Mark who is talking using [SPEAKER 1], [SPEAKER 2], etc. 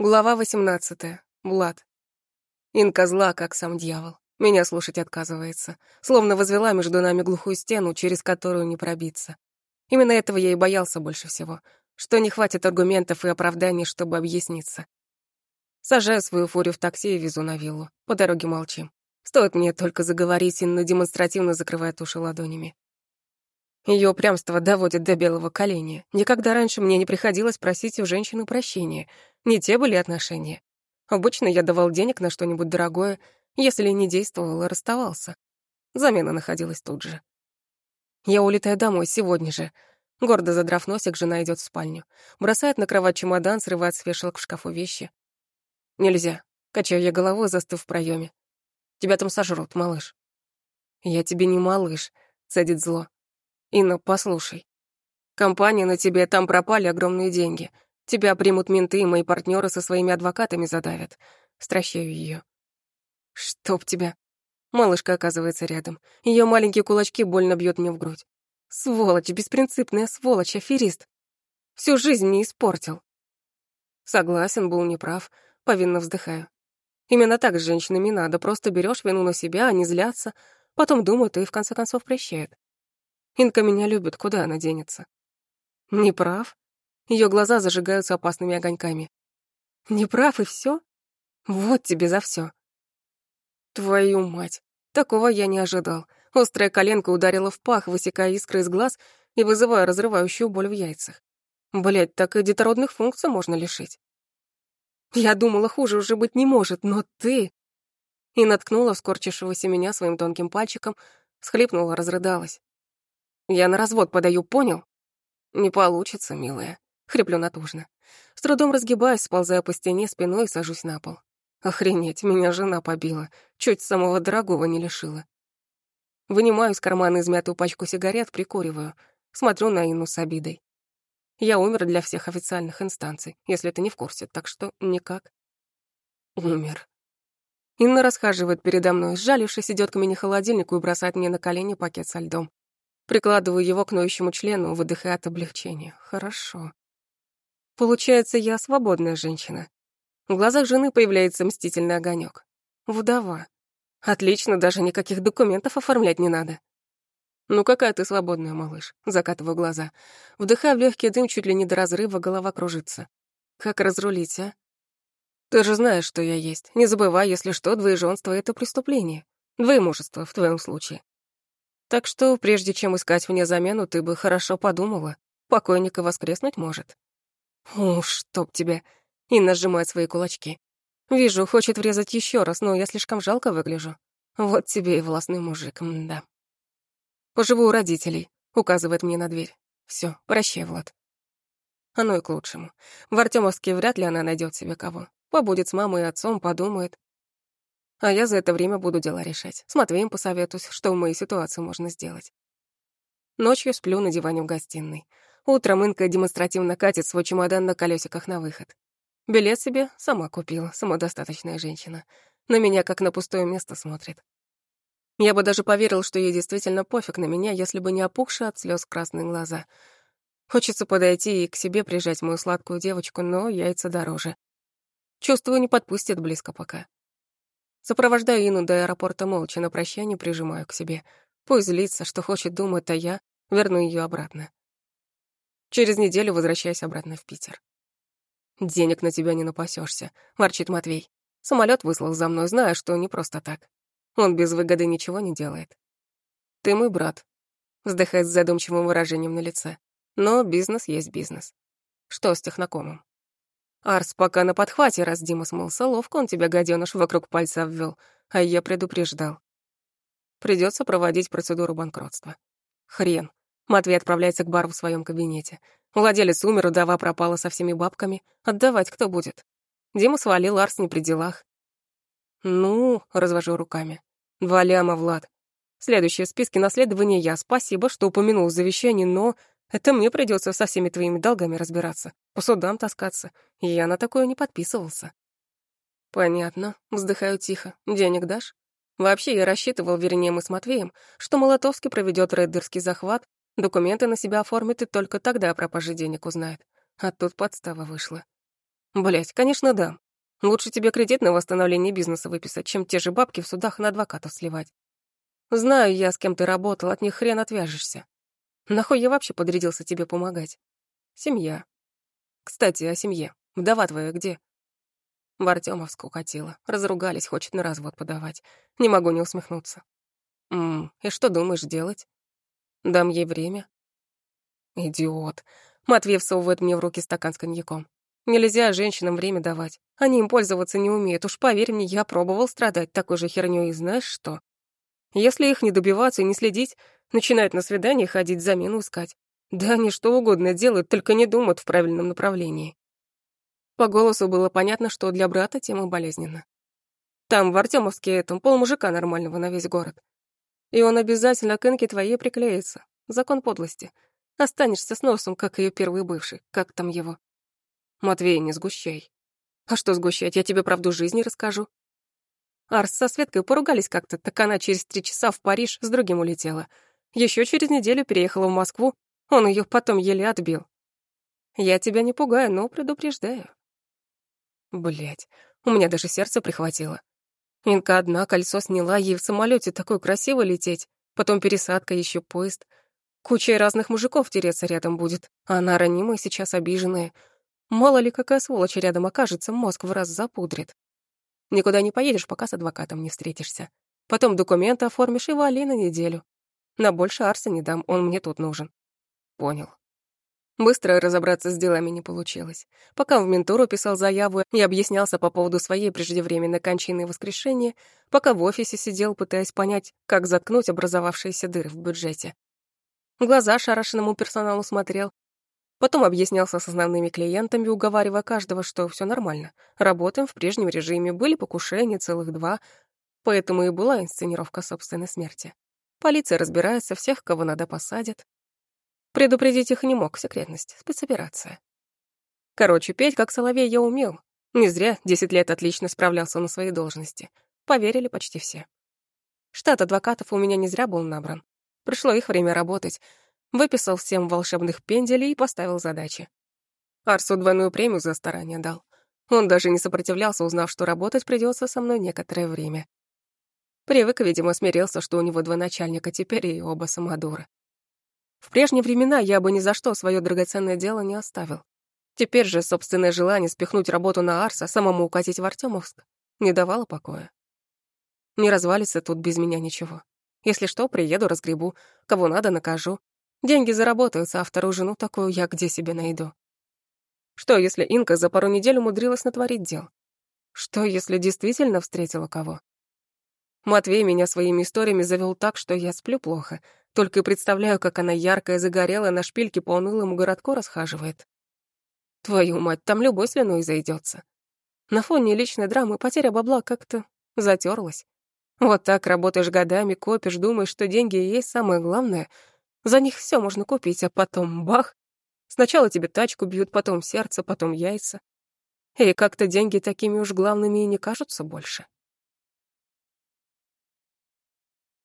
[SPEAKER 1] Глава 18. Влад. Инка зла, как сам дьявол. Меня слушать отказывается. Словно возвела между нами глухую стену, через которую не пробиться. Именно этого я и боялся больше всего. Что не хватит аргументов и оправданий, чтобы объясниться. Сажаю свою фурию в такси и везу на виллу. По дороге молчим. Стоит мне только заговорить, Инна демонстративно закрывает уши ладонями. Ее упрямство доводит до белого коленя. Никогда раньше мне не приходилось просить у женщины прощения. Не те были отношения. Обычно я давал денег на что-нибудь дорогое, если не действовал, расставался. Замена находилась тут же. Я улетаю домой сегодня же. Гордо задрав носик, жена идет в спальню. Бросает на кровать чемодан, срывает с вешалок в шкафу вещи. Нельзя. Качаю я головой, застыв в проеме. Тебя там сожрут, малыш. Я тебе не малыш, цедит зло. Инна, послушай. Компания на тебе, там пропали огромные деньги. Тебя примут менты, и мои партнеры со своими адвокатами задавят. Стращаю ее. Чтоб тебя. Малышка оказывается рядом. Ее маленькие кулачки больно бьют мне в грудь. Сволочь, беспринципная сволочь, аферист. Всю жизнь мне испортил. Согласен, был неправ, повинно вздыхаю. Именно так с женщинами надо, просто берешь вину на себя, они злятся, потом думают и в конце концов прощают. Инка меня любит, куда она денется? Не прав? Ее глаза зажигаются опасными огоньками. Не прав и все? Вот тебе за все. Твою мать, такого я не ожидал. Острая коленка ударила в пах, высекая искры из глаз и вызывая разрывающую боль в яйцах. Блять, так и детородных функций можно лишить. Я думала, хуже уже быть не может, но ты... И наткнула скорчившегося меня своим тонким пальчиком, схлипнула, разрыдалась. Я на развод подаю, понял? Не получится, милая. Хриплю натужно. С трудом разгибаюсь, сползая по стене спиной и сажусь на пол. Охренеть, меня жена побила. Чуть самого дорогого не лишила. Вынимаю из кармана измятую пачку сигарет, прикуриваю. Смотрю на Инну с обидой. Я умер для всех официальных инстанций, если ты не в курсе, так что никак. Умер. Инна расхаживает передо мной, сжалившись, идет к мини-холодильнику и бросает мне на колени пакет со льдом. Прикладываю его к ноющему члену, выдыхая от облегчения. Хорошо. Получается, я свободная женщина. В глазах жены появляется мстительный огонек. Вдова. Отлично, даже никаких документов оформлять не надо. Ну какая ты свободная, малыш. Закатываю глаза. Вдыхая в легкий дым чуть ли не до разрыва, голова кружится. Как разрулить, а? Ты же знаешь, что я есть. Не забывай, если что, двоеженство — это преступление. Двоемужество в твоем случае. Так что, прежде чем искать мне замену, ты бы хорошо подумала. Покойника воскреснуть может. Уж, чтоб тебя. Инна сжимает свои кулачки. Вижу, хочет врезать еще раз, но я слишком жалко выгляжу. Вот тебе и властный мужик, да. Поживу у родителей, указывает мне на дверь. Все, прощай, Влад. Оно и к лучшему. В Артемовске вряд ли она найдет себе кого. Побудет с мамой и отцом, подумает. А я за это время буду дела решать. С Матвеем посоветуюсь, что в моей ситуации можно сделать. Ночью сплю на диване в гостиной. Утром Инка демонстративно катит свой чемодан на колесиках на выход. Билет себе сама купила, самодостаточная женщина. На меня как на пустое место смотрит. Я бы даже поверил, что ей действительно пофиг на меня, если бы не опухшие от слез красные глаза. Хочется подойти и к себе прижать мою сладкую девочку, но яйца дороже. Чувствую, не подпустит близко пока. Сопровождаю Ину до аэропорта молча, на прощание прижимаю к себе. Пусть злится, что хочет думать, а я верну ее обратно. Через неделю возвращаюсь обратно в Питер. «Денег на тебя не напасешься, ворчит Матвей. Самолет выслал за мной, зная, что не просто так. Он без выгоды ничего не делает. «Ты мой брат», — вздыхает с задумчивым выражением на лице. «Но бизнес есть бизнес. Что с технокомом?» Арс пока на подхвате, раз Дима смылся, ловко он тебя, гаденыш, вокруг пальца обвел, а я предупреждал. Придется проводить процедуру банкротства. Хрен. Матвей отправляется к бару в своем кабинете. Владелец умер, удова пропала со всеми бабками. Отдавать кто будет? Дима свалил, Арс не при делах. Ну, развожу руками. Два ляма, Влад. Следующее в списке наследования я. Спасибо, что упомянул в завещании, но это мне придется со всеми твоими долгами разбираться, по судам таскаться. Я на такое не подписывался. Понятно, вздыхаю тихо. Денег дашь? Вообще, я рассчитывал, вернее, мы с Матвеем, что Молотовский проведет рейдерский захват, документы на себя оформит и только тогда о пропаже денег узнает. А тут подстава вышла. Блять, конечно, да. Лучше тебе кредит на восстановление бизнеса выписать, чем те же бабки в судах на адвокатов сливать. Знаю я, с кем ты работал, от них хрен отвяжешься. Нахуй я вообще подрядился тебе помогать? Семья. Кстати, о семье. Вдова твоя где? В Артёмовск укатила. Разругались, хочет на развод подавать. Не могу не усмехнуться. Ммм, и что думаешь делать? Дам ей время. Идиот. Матвей всовывает мне в руки стакан с коньяком. Нельзя женщинам время давать. Они им пользоваться не умеют. Уж поверь мне, я пробовал страдать такой же хернёй, и знаешь что? Если их не добиваться и не следить, начинают на свидание ходить, замену искать. Да они что угодно делают, только не думают в правильном направлении. По голосу было понятно, что для брата тема болезненна. Там, в Артемовске, этом пол мужика нормального на весь город. И он обязательно к Инке твоей приклеится. Закон подлости. Останешься с носом, как ее первый бывший. Как там его? Матвей, не сгущай. А что сгущать, я тебе правду жизни расскажу. Арс со Светкой поругались как-то, так она через три часа в Париж с другим улетела. Еще через неделю переехала в Москву, он ее потом еле отбил. Я тебя не пугаю, но предупреждаю. Блять, у меня даже сердце прихватило. Инка одна кольцо сняла, ей в самолете такой красиво лететь, потом пересадка, еще поезд. Куча разных мужиков тереться рядом будет, а она ранимая, сейчас обиженная. Мало ли, какая сволочь рядом окажется, мозг в раз запудрит. Никуда не поедешь, пока с адвокатом не встретишься. Потом документы оформишь и вали на неделю. На больше Арса не дам, он мне тут нужен. Понял. Быстро разобраться с делами не получилось. Пока в ментуру писал заяву и объяснялся по поводу своей преждевременной кончины и воскрешения, пока в офисе сидел, пытаясь понять, как заткнуть образовавшиеся дыры в бюджете. Глаза шарашенному персоналу смотрел, Потом объяснялся с основными клиентами, уговаривая каждого, что все нормально. Работаем в прежнем режиме, были покушения, целых два. Поэтому и была инсценировка собственной смерти. Полиция разбирается, всех, кого надо, посадят. Предупредить их не мог, секретность, спецоперация. Короче, петь как соловей я умел. Не зря десять лет отлично справлялся на своей должности. Поверили почти все. Штат адвокатов у меня не зря был набран. Пришло их время работать, Выписал всем волшебных пенделей и поставил задачи. Арсу двойную премию за старание дал. Он даже не сопротивлялся, узнав, что работать придется со мной некоторое время. Привык, видимо, смирился, что у него два начальника, теперь и оба самодуры. В прежние времена я бы ни за что свое драгоценное дело не оставил. Теперь же собственное желание спихнуть работу на Арса, самому укатить в Артемовск, не давало покоя. Не развалится тут без меня ничего. Если что, приеду, разгребу, кого надо, накажу, Деньги заработаются, а вторую жену такую я где себе найду? Что, если Инка за пару недель умудрилась натворить дел? Что, если действительно встретила кого? Матвей меня своими историями завел так, что я сплю плохо. Только и представляю, как она яркая, загорелая, на шпильке по унылому городку расхаживает. Твою мать, там любой слюной зайдется. На фоне личной драмы потеря бабла как-то затерлась. Вот так работаешь годами, копишь, думаешь, что деньги и есть самое главное — за них все можно купить, а потом бах. Сначала тебе тачку бьют, потом сердце, потом яйца. И как-то деньги такими уж главными и не кажутся больше.